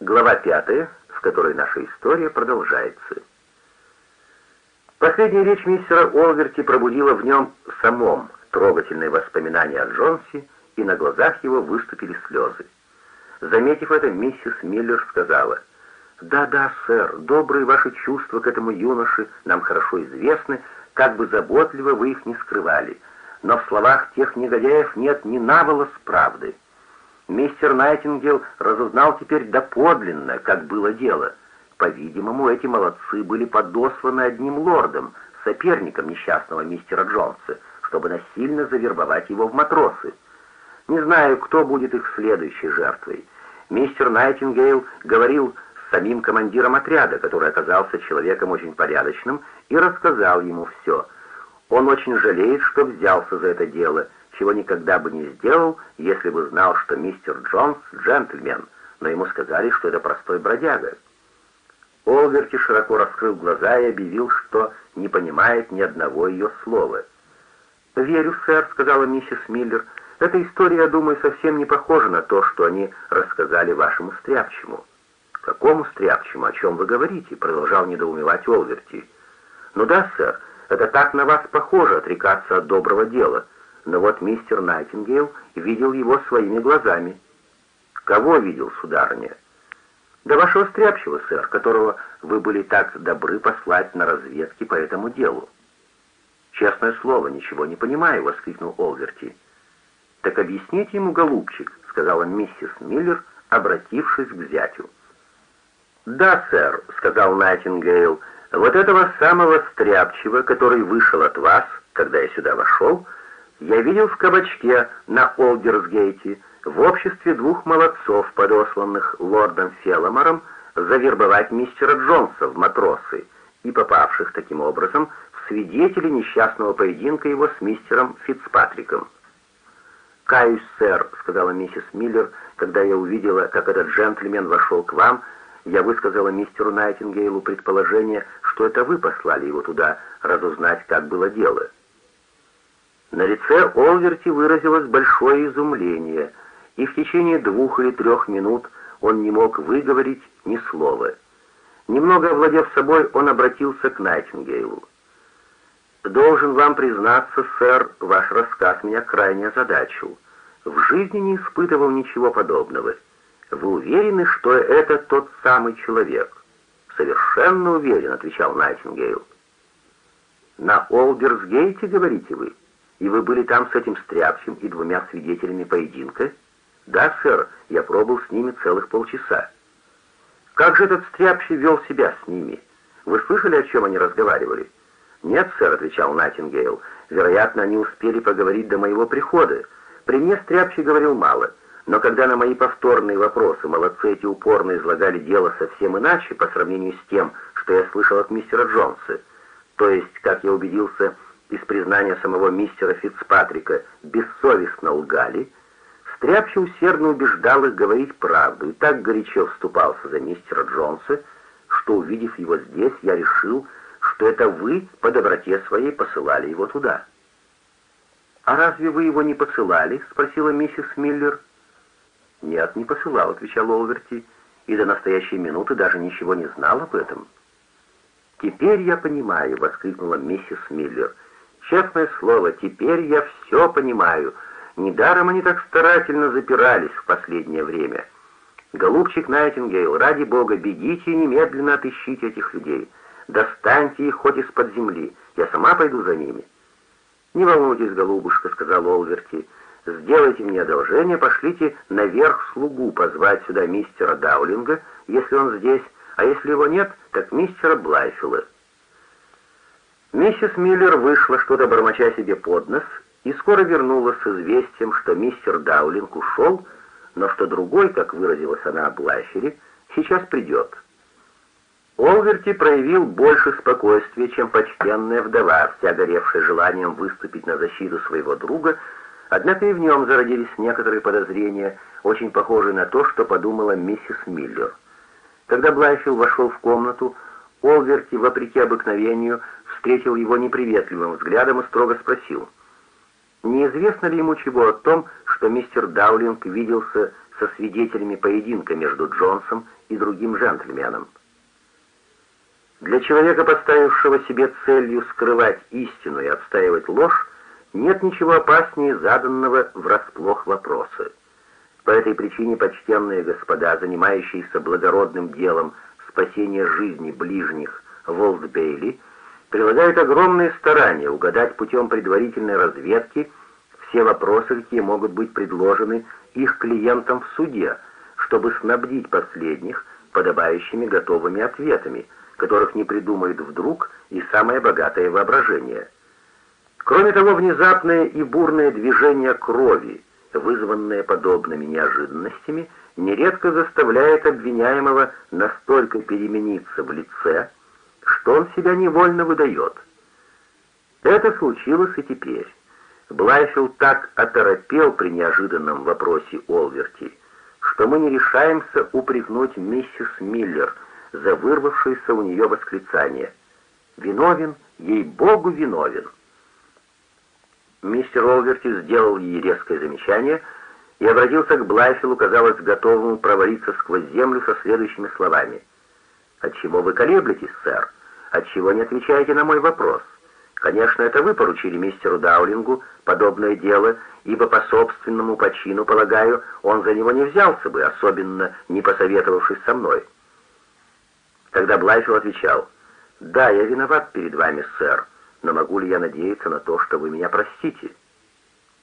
Глава пятая, в которой наша история продолжается. Последняя речь мистера Олверти пробудила в нем самом трогательные воспоминания о Джонсе, и на глазах его выступили слезы. Заметив это, миссис Миллер сказала, «Да-да, сэр, добрые ваши чувства к этому юноше нам хорошо известны, как бы заботливо вы их не скрывали, но в словах тех негодяев нет ни навола с правды». Мистер Найтингел разузнал теперь доподлинно, как было дело. По-видимому, эти молодцы были подосланы одним лордом, соперником несчастного мистера Джонса, чтобы насильно завербовать его в матросы. Не знаю, кто будет их следующей жертвой. Мистер Найтингейл говорил с самим командиром отряда, который оказался человеком очень порядочным, и рассказал ему все. Он очень жалеет, что взялся за это дело — чего никогда бы не сделал, если бы знал, что мистер Джонс — джентльмен, но ему сказали, что это простой бродяга. Олверти широко раскрыл глаза и объявил, что не понимает ни одного ее слова. «Верю, сэр», — сказала миссис Миллер, — «эта история, я думаю, совсем не похожа на то, что они рассказали вашему стряпчему». «Какому стряпчему? О чем вы говорите?» — продолжал недоумевать Олверти. «Ну да, сэр, это так на вас похоже отрекаться от доброго дела» но вот мистер Найтингейл видел его своими глазами. Кого видел, сударыня? Да вашего стряпчего, сэр, которого вы были так добры послать на разведки по этому делу. Честное слово, ничего не понимаю, воскликнул Олверти. Так объясните ему, голубчик, сказала миссис Миллер, обратившись к зятю. «Да, сэр», — сказал Найтингейл, — «вот этого самого стряпчего, который вышел от вас, когда я сюда вошел, — я видел в кабачке на Олдерсгейте в обществе двух молодцов, подосланных лордом Феломором, завербовать мистера Джонса в матросы и попавших таким образом в свидетели несчастного поединка его с мистером Фицпатриком. «Каюсь, сэр», — сказала миссис Миллер, когда я увидела, как этот джентльмен вошел к вам, я высказала мистеру Найтингейлу предположение, что это вы послали его туда разузнать, как было дело. На лице Олверти выразилось большое изумление, и в течение двух или трех минут он не мог выговорить ни слова. Немного овладев собой, он обратился к Найтингейлу. «Должен вам признаться, сэр, ваш рассказ меня крайне озадачил. В жизни не испытывал ничего подобного. Вы уверены, что это тот самый человек?» «Совершенно уверен», — отвечал Найтингейл. «На Олберсгейте, говорите вы?» И вы были там с этим стряпчем и двумя свидетелями поединка? Да, сэр, я пробыл с ними целых полчаса. Как же этот стряпчий вел себя с ними? Вы слышали, о чем они разговаривали? Нет, сэр, отвечал Найтингейл. Вероятно, они успели поговорить до моего прихода. При мне стряпчий говорил мало. Но когда на мои повторные вопросы молодцы эти упорно излагали дело совсем иначе по сравнению с тем, что я слышал от мистера Джонса, то есть, как я убедился, из признания самого мистера Фицпатрика бессовестно лгали, Стряпчий усердно убеждал их говорить правду и так горячо вступался за мистера Джонса, что, увидев его здесь, я решил, что это вы по доброте своей посылали его туда. «А разве вы его не посылали?» — спросила миссис Миллер. «Нет, не посылал», — отвечал Олверти, и до настоящей минуты даже ничего не знал об этом. «Теперь я понимаю», — воскликнула миссис Миллер, — Честное слово, теперь я все понимаю. Недаром они так старательно запирались в последнее время. Голубчик Найтингейл, ради бога, бегите и немедленно отыщите этих людей. Достаньте их хоть из-под земли. Я сама пойду за ними. «Не волнуйтесь, голубушка», — сказал Олверти. «Сделайте мне одолжение, пошлите наверх слугу позвать сюда мистера Даулинга, если он здесь, а если его нет, так мистера Блайфилла». Миссис Миллер вышла, что-то бормоча себе под нос, и скоро вернулась с известием, что мистер Даулинг ушел, но что другой, как выразилась она о Блафере, сейчас придет. Олверти проявил больше спокойствия, чем почтенная вдова, вся горевшая желанием выступить на защиту своего друга, однако и в нем зародились некоторые подозрения, очень похожие на то, что подумала миссис Миллер. Когда Блайфилл вошел в комнату, Олверти, вопреки обыкновению, встретил его неприветливым взглядом и строго спросил, неизвестно ли ему чего о том, что мистер Даулинг виделся со свидетелями поединка между Джонсом и другим джентльменом. Для человека, поставившего себе целью скрывать истину и отстаивать ложь, нет ничего опаснее заданного врасплох вопроса. По этой причине почтенные господа, занимающиеся благородным делом спасения жизни ближних в Олдбейли, прилагают огромные старания угадать путем предварительной разведки все вопросы, какие могут быть предложены их клиентам в суде, чтобы снабдить последних подобающими готовыми ответами, которых не придумает вдруг и самое богатое воображение. Кроме того, внезапное и бурное движение крови, вызванное подобными неожиданностями, нередко заставляет обвиняемого настолько перемениться в лице, что он себя невольно выдает. Это случилось и теперь. Блайфилд так оторопел при неожиданном вопросе Олверти, что мы не решаемся упрекнуть миссис Миллер за вырвавшееся у нее восклицание. «Виновен, ей-богу, виновен!» Мистер Олверти сделал ей резкое замечание и обратился к Блайфилу, казалось, готовому провалиться сквозь землю со следующими словами. «Отчего вы колеблетесь, сэр? Отчего не отвечаете на мой вопрос?» Конечно, это вы поручили мистеру Даулингу подобное дело, ибо по собственному почину, полагаю, он за него не взялся бы, особенно не посоветовавшись со мной. Тогда Блайфилл отвечал, «Да, я виноват перед вами, сэр, но могу ли я надеяться на то, что вы меня простите?»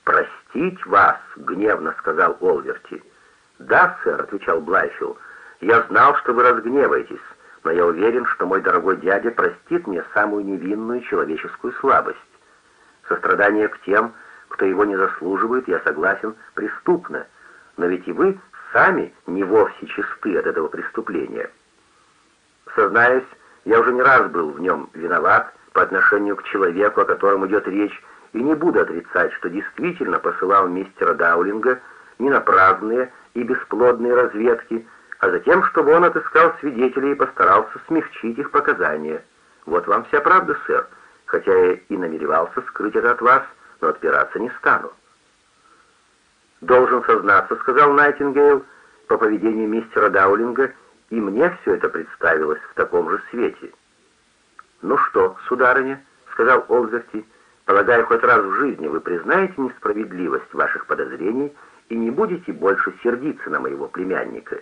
«Простить вас?» — гневно сказал Олверти. «Да, сэр», — отвечал Блайфилл, — «я знал, что вы разгневаетесь, но я уверен, что мой дорогой дядя простит мне самую невинную человеческую слабость. Сострадание к тем, кто его не заслуживает, я согласен, преступно, но ведь и вы сами не вовсе чисты от этого преступления. Сознаюсь, я уже не раз был в нем виноват по отношению к человеку, о котором идет речь, и не буду отрицать, что действительно посылал мистера Даулинга не на праздные и бесплодные разведки, а затем, чтобы он отыскал свидетелей и постарался смягчить их показания. Вот вам вся правда, сэр, хотя я и намеревался скрыть это от вас, но отпираться не стану. «Должен сознаться», — сказал Найтингейл, по поведению мистера Даулинга, и мне все это представилось в таком же свете. «Ну что, сударыня», — сказал Олзерти, — «полагаю, хоть раз в жизни вы признаете несправедливость ваших подозрений и не будете больше сердиться на моего племянника».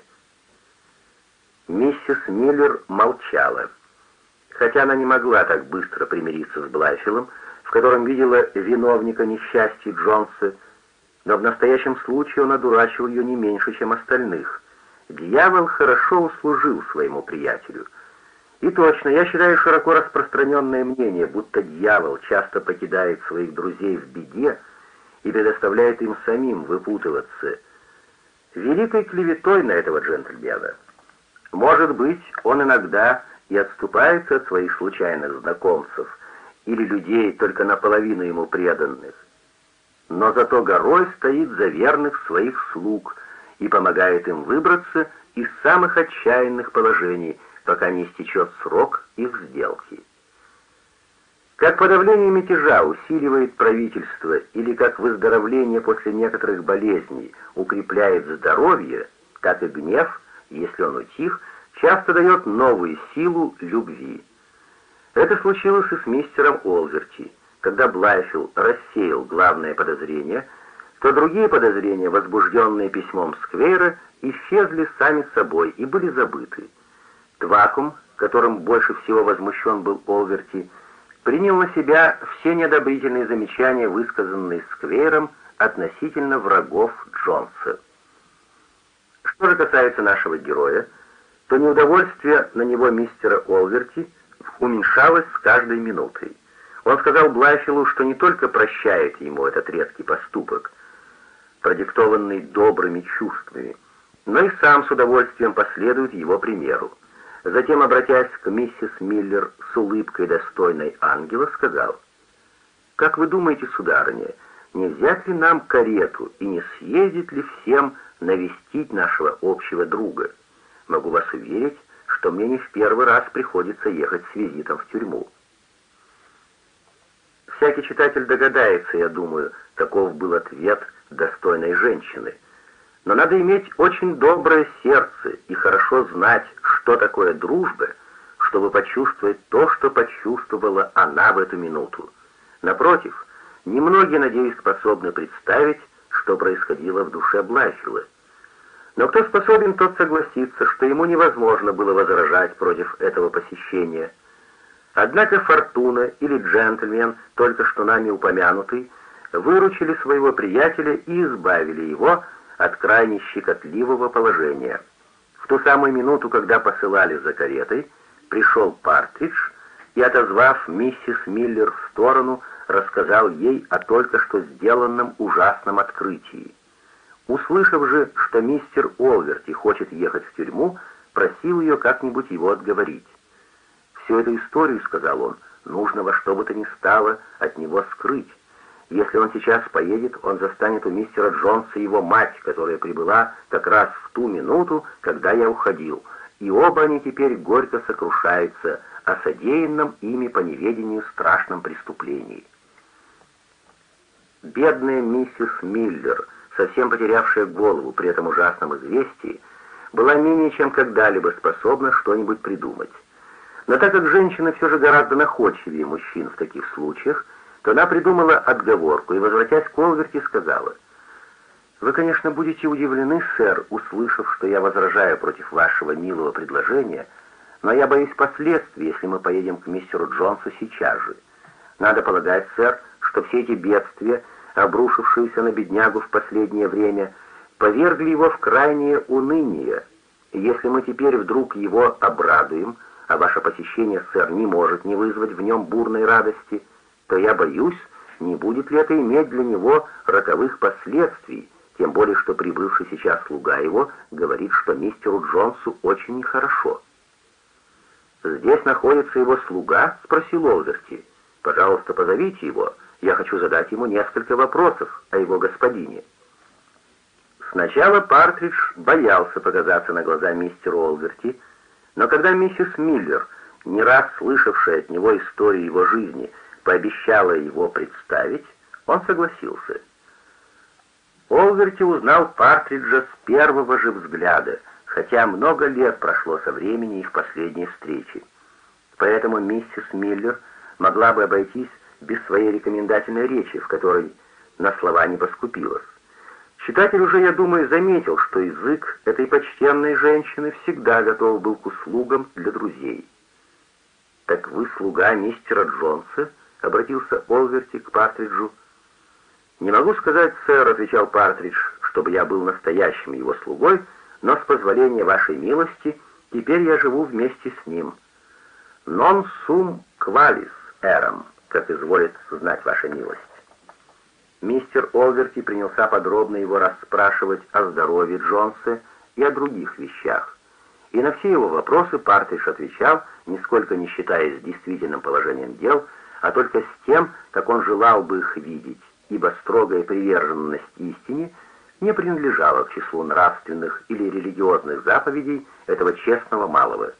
Миссис Миллер молчала. Хотя она не могла так быстро примириться с Блайфилом, в котором видела виновника несчастья Джонса, но в настоящем случае он одурачил ее не меньше, чем остальных. Дьявол хорошо услужил своему приятелю. И точно, я считаю широко распространенное мнение, будто дьявол часто покидает своих друзей в беде и предоставляет им самим выпутываться. Великой клеветой на этого джентльмена — может быть, он иногда и отступается от своих случайных знакомцев или людей, только наполовину ему преданных. Но зато горой стоит за верных своих слуг и помогает им выбраться из самых отчаянных положений, пока не истечет срок их сделки. Как подавление мятежа усиливает правительство или как выздоровление после некоторых болезней укрепляет здоровье, так и гнев – если он утих, часто дает новую силу любви. Это случилось и с мистером Олверти. Когда Блайфилл рассеял главное подозрение, то другие подозрения, возбужденные письмом Сквейра, исчезли сами собой и были забыты. Твакум, которым больше всего возмущен был Олверти, принял на себя все неодобрительные замечания, высказанные Сквейром относительно врагов Джонса. Что же касается нашего героя, то неудовольствие на него мистера Олверти уменьшалось с каждой минутой. Он сказал Блайфилу, что не только прощает ему этот редкий поступок, продиктованный добрыми чувствами, но и сам с удовольствием последует его примеру. Затем, обратясь к миссис Миллер с улыбкой достойной ангела, сказал, «Как вы думаете, сударыня, не взять ли нам карету и не съездить ли всем навестить нашего общего друга. Могу вас уверить, что мне не в первый раз приходится ехать с визитом в тюрьму. Всякий читатель догадается, я думаю, каков был ответ достойной женщины. Но надо иметь очень доброе сердце и хорошо знать, что такое дружба, чтобы почувствовать то, что почувствовала она в эту минуту. Напротив, немногие, надеюсь, способны представить, что происходило в душе Блайфилла. Но кто способен, тот согласится, что ему невозможно было возражать против этого посещения. Однако Фортуна или джентльмен, только что нами упомянутый, выручили своего приятеля и избавили его от крайне щекотливого положения. В ту самую минуту, когда посылали за каретой, пришел Партридж и, отозвав миссис Миллер в сторону, рассказал ей о только что сделанном ужасном открытии. Услышав же, что мистер Олверти хочет ехать в тюрьму, просил ее как-нибудь его отговорить. «Всю эту историю, — сказал он, — нужно во что бы то ни стало от него скрыть. Если он сейчас поедет, он застанет у мистера Джонса его мать, которая прибыла как раз в ту минуту, когда я уходил, и оба они теперь горько сокрушаются о содеянном ими по неведению страшном преступлении. Бедная миссис Миллер, совсем потерявшая голову при этом ужасном известии, была менее чем когда-либо способна что-нибудь придумать. Но так как женщины все же гораздо находчивее мужчин в таких случаях, то она придумала отговорку и, возвратясь к Олверти, сказала, «Вы, конечно, будете удивлены, сэр, услышав, что я возражаю против вашего милого предложения, но я боюсь последствий, если мы поедем к мистеру Джонсу сейчас же. Надо полагать, сэр, что все эти бедствия, обрушившиеся на беднягу в последнее время, повергли его в крайнее уныние. И если мы теперь вдруг его обрадуем, а ваше посещение, сэр, не может не вызвать в нем бурной радости, — то я боюсь, не будет ли это иметь для него роковых последствий, тем более что прибывший сейчас слуга его говорит, что мистеру Джонсу очень нехорошо. «Здесь находится его слуга?» — спросил Олверти. «Пожалуйста, позовите его. Я хочу задать ему несколько вопросов о его господине». Сначала Партридж боялся показаться на глаза мистеру Олверти, но когда миссис Миллер, не раз слышавшая от него историю его жизни, пообещала его представить, он согласился. Олверти узнал Партриджа с первого же взгляда, хотя много лет прошло со времени их последней встречи. Поэтому миссис Миллер могла бы обойтись без своей рекомендательной речи, в которой на слова не поскупилась. Читатель уже, я думаю, заметил, что язык этой почтенной женщины всегда готов был к услугам для друзей. «Так вы слуга мистера Джонса?» — обратился Олверти к Партриджу. «Не могу сказать, сэр», — отвечал Партридж, — «чтобы я был настоящим его слугой, но с позволения вашей милости теперь я живу вместе с ним. Non sum qualis eram, как изволит знать ваша милость». Мистер Олверти принялся подробно его расспрашивать о здоровье Джонса и о других вещах. И на все его вопросы Партридж отвечал, нисколько не считаясь действительным положением дел, — а только с тем, как он желал бы их видеть, ибо строгая приверженность истине не принадлежала к числу нравственных или религиозных заповедей этого честного малого.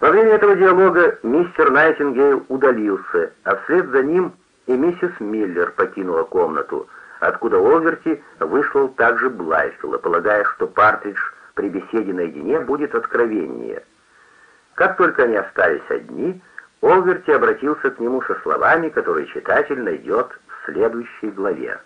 Во время этого диалога мистер Найтингейл удалился, а вслед за ним и миссис Миллер покинула комнату, откуда Олверти выслал также Блайфилла, полагая, что Партридж при беседе наедине будет откровеннее. Как только они остались одни, Олверти обратился к нему со словами, которые читатель найдет следующей главе.